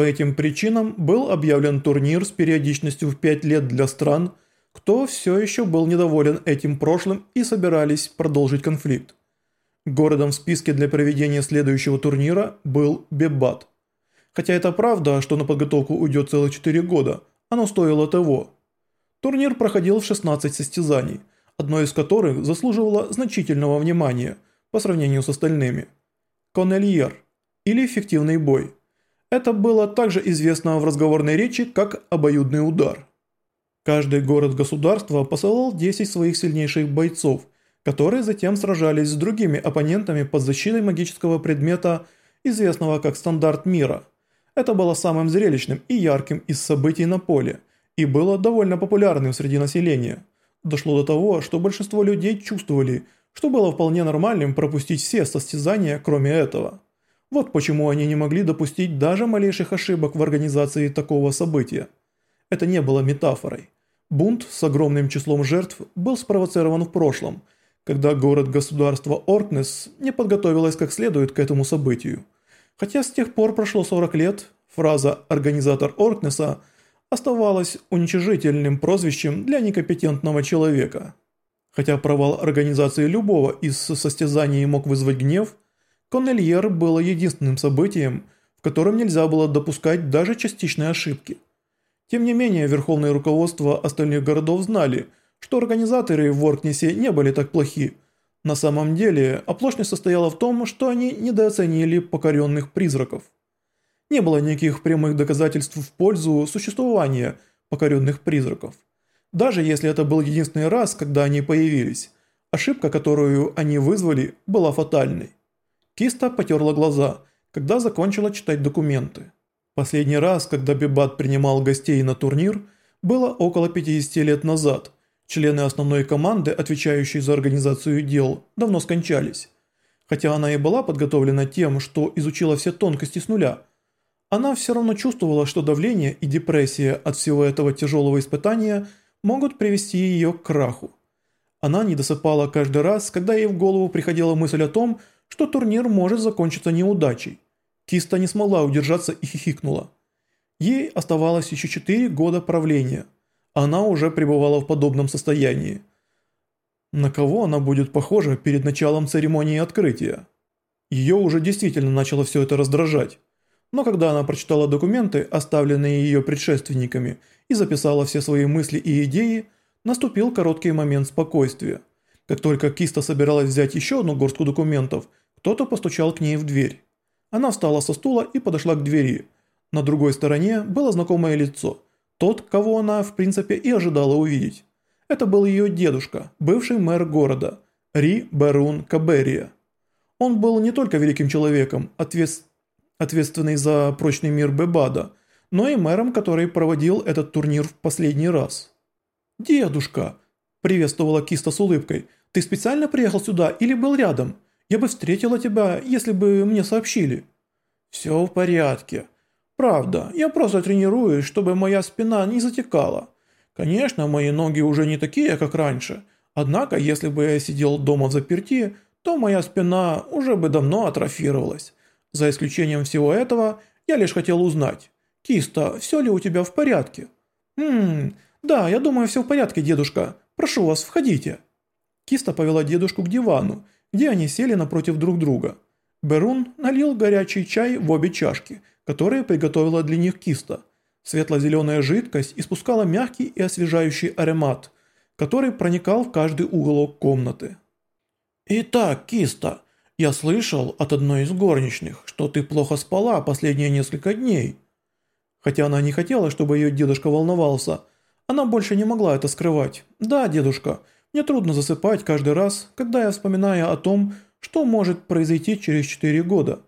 По этим причинам был объявлен турнир с периодичностью в 5 лет для стран, кто все еще был недоволен этим прошлым и собирались продолжить конфликт. Городом в списке для проведения следующего турнира был Бебат. Хотя это правда, что на подготовку уйдет целых 4 года, оно стоило того. Турнир проходил в 16 состязаний, одно из которых заслуживало значительного внимания по сравнению с остальными. Коннельер или фиктивный бой. Это было также известно в разговорной речи как обоюдный удар. Каждый город-государство посылал 10 своих сильнейших бойцов, которые затем сражались с другими оппонентами под защитой магического предмета, известного как стандарт мира. Это было самым зрелищным и ярким из событий на поле, и было довольно популярным среди населения. Дошло до того, что большинство людей чувствовали, что было вполне нормальным пропустить все состязания, кроме этого. Вот почему они не могли допустить даже малейших ошибок в организации такого события. Это не было метафорой. Бунт с огромным числом жертв был спровоцирован в прошлом, когда город-государство Оркнес не подготовилось как следует к этому событию. Хотя с тех пор прошло 40 лет, фраза «организатор Оркнеса» оставалась уничижительным прозвищем для некомпетентного человека. Хотя провал организации любого из состязаний мог вызвать гнев, Коннельер было единственным событием, в котором нельзя было допускать даже частичные ошибки. Тем не менее, верховное руководство остальных городов знали, что организаторы в Оркнесе не были так плохи. На самом деле, оплошность состояла в том, что они недооценили покоренных призраков. Не было никаких прямых доказательств в пользу существования покоренных призраков. Даже если это был единственный раз, когда они появились, ошибка, которую они вызвали, была фатальной. Киста потерла глаза, когда закончила читать документы. Последний раз, когда Бибат принимал гостей на турнир, было около 50 лет назад. Члены основной команды, отвечающей за организацию дел, давно скончались. Хотя она и была подготовлена тем, что изучила все тонкости с нуля, она все равно чувствовала, что давление и депрессия от всего этого тяжелого испытания могут привести ее к краху. Она не досыпала каждый раз, когда ей в голову приходила мысль о том, что турнир может закончиться неудачей. Киста не смогла удержаться и хихикнула. Ей оставалось еще 4 года правления. Она уже пребывала в подобном состоянии. На кого она будет похожа перед началом церемонии открытия? Ее уже действительно начало все это раздражать. Но когда она прочитала документы, оставленные ее предшественниками, и записала все свои мысли и идеи, наступил короткий момент спокойствия. Как только Киста собиралась взять еще одну горстку документов, кто-то постучал к ней в дверь. Она встала со стула и подошла к двери. На другой стороне было знакомое лицо. Тот, кого она, в принципе, и ожидала увидеть. Это был ее дедушка, бывший мэр города, Ри Барун Каберия. Он был не только великим человеком, ответственным, ответственный за прочный мир Бебада, но и мэром, который проводил этот турнир в последний раз. «Дедушка!» – приветствовала Киста с улыбкой. «Ты специально приехал сюда или был рядом? Я бы встретила тебя, если бы мне сообщили». «Все в порядке. Правда, я просто тренируюсь, чтобы моя спина не затекала. Конечно, мои ноги уже не такие, как раньше, однако если бы я сидел дома в заперти, то моя спина уже бы давно атрофировалась». За исключением всего этого, я лишь хотел узнать. Киста, все ли у тебя в порядке? Ммм, да, я думаю, все в порядке, дедушка. Прошу вас, входите. Киста повела дедушку к дивану, где они сели напротив друг друга. Берун налил горячий чай в обе чашки, которые приготовила для них Киста. Светло-зеленая жидкость испускала мягкий и освежающий аромат, который проникал в каждый уголок комнаты. «Итак, Киста, я слышал от одной из горничных, что ты плохо спала последние несколько дней. Хотя она не хотела, чтобы ее дедушка волновался, она больше не могла это скрывать. Да, дедушка, мне трудно засыпать каждый раз, когда я вспоминаю о том, что может произойти через 4 года.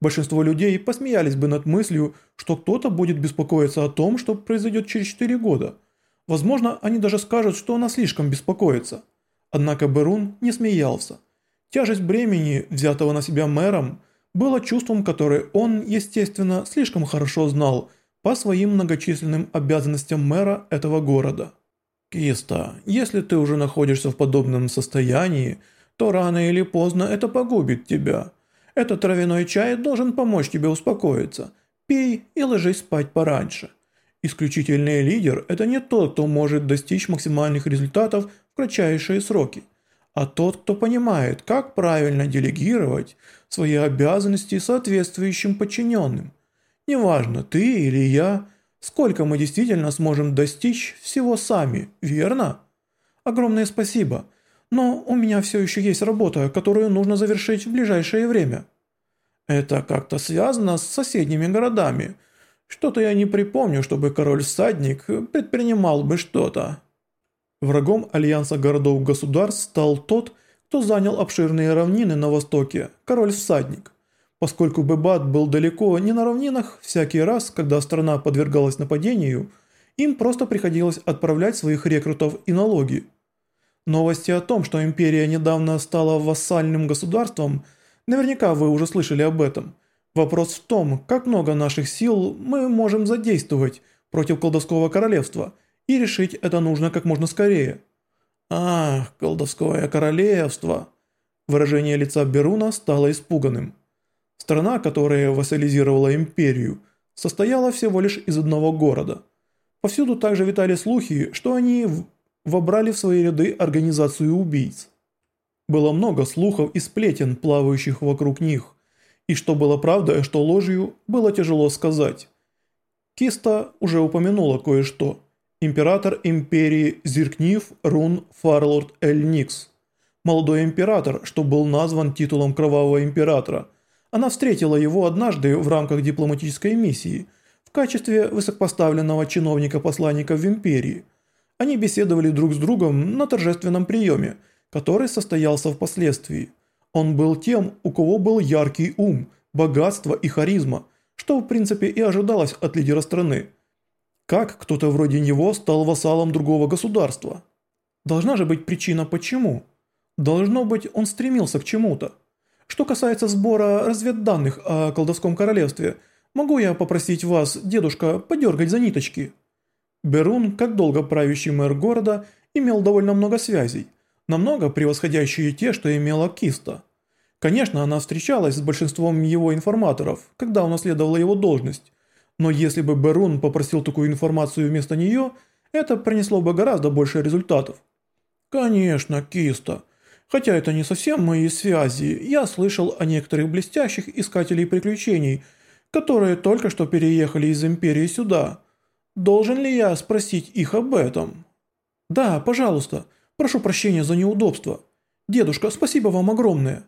Большинство людей посмеялись бы над мыслью, что кто-то будет беспокоиться о том, что произойдет через 4 года. Возможно, они даже скажут, что она слишком беспокоится. Однако Берун не смеялся. Тяжесть бремени, взятого на себя мэром, было чувством, которое он, естественно, слишком хорошо знал по своим многочисленным обязанностям мэра этого города. «Киста, если ты уже находишься в подобном состоянии, то рано или поздно это погубит тебя. Этот травяной чай должен помочь тебе успокоиться. Пей и ложись спать пораньше. Исключительный лидер – это не тот, кто может достичь максимальных результатов в кратчайшие сроки, а тот, кто понимает, как правильно делегировать свои обязанности соответствующим подчиненным. Неважно, ты или я, сколько мы действительно сможем достичь всего сами, верно? Огромное спасибо, но у меня все еще есть работа, которую нужно завершить в ближайшее время. Это как-то связано с соседними городами – что-то я не припомню, чтобы король-всадник предпринимал бы что-то. Врагом альянса городов-государств стал тот, кто занял обширные равнины на востоке, король-всадник. Поскольку Бебат был далеко не на равнинах, всякий раз, когда страна подвергалась нападению, им просто приходилось отправлять своих рекрутов и налоги. Новости о том, что империя недавно стала вассальным государством, наверняка вы уже слышали об этом – Вопрос в том, как много наших сил мы можем задействовать против колдовского королевства, и решить это нужно как можно скорее. Ах, колдовское королевство. Выражение лица Беруна стало испуганным. Страна, которая вассализировала империю, состояла всего лишь из одного города. Повсюду также витали слухи, что они вобрали в свои ряды организацию убийц. Было много слухов и сплетен, плавающих вокруг них – и что было правдой, а что ложью, было тяжело сказать. Киста уже упомянула кое-что. Император империи Зиркнив Рун Фарлорд Эль Никс. Молодой император, что был назван титулом Кровавого Императора. Она встретила его однажды в рамках дипломатической миссии в качестве высокопоставленного чиновника-посланника в империи. Они беседовали друг с другом на торжественном приеме, который состоялся впоследствии – он был тем, у кого был яркий ум, богатство и харизма, что в принципе и ожидалось от лидера страны. Как кто-то вроде него стал вассалом другого государства? Должна же быть причина почему. Должно быть, он стремился к чему-то. Что касается сбора разведданных о колдовском королевстве, могу я попросить вас, дедушка, подергать за ниточки? Берун, как долго правящий мэр города, имел довольно много связей – намного превосходящие те, что имела Киста. Конечно, она встречалась с большинством его информаторов, когда унаследовала его должность, но если бы Берун попросил такую информацию вместо нее, это принесло бы гораздо больше результатов. Конечно, Киста. Хотя это не совсем мои связи, я слышал о некоторых блестящих искателей приключений, которые только что переехали из Империи сюда. Должен ли я спросить их об этом? Да, пожалуйста. Прошу прощения за неудобство. Дедушка, спасибо вам огромное».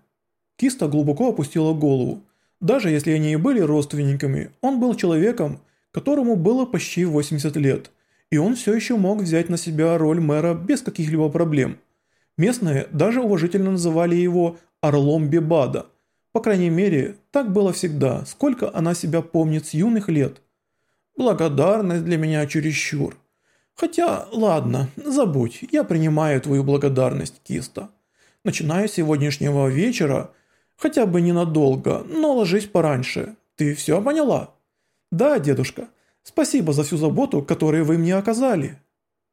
Киста глубоко опустила голову. Даже если они и были родственниками, он был человеком, которому было почти 80 лет, и он все еще мог взять на себя роль мэра без каких-либо проблем. Местные даже уважительно называли его «Орлом Бебада». По крайней мере, так было всегда, сколько она себя помнит с юных лет. «Благодарность для меня чересчур. Хотя, ладно, забудь, я принимаю твою благодарность, Киста. Начиная с сегодняшнего вечера, хотя бы ненадолго, но ложись пораньше. Ты все поняла? Да, дедушка. Спасибо за всю заботу, которую вы мне оказали.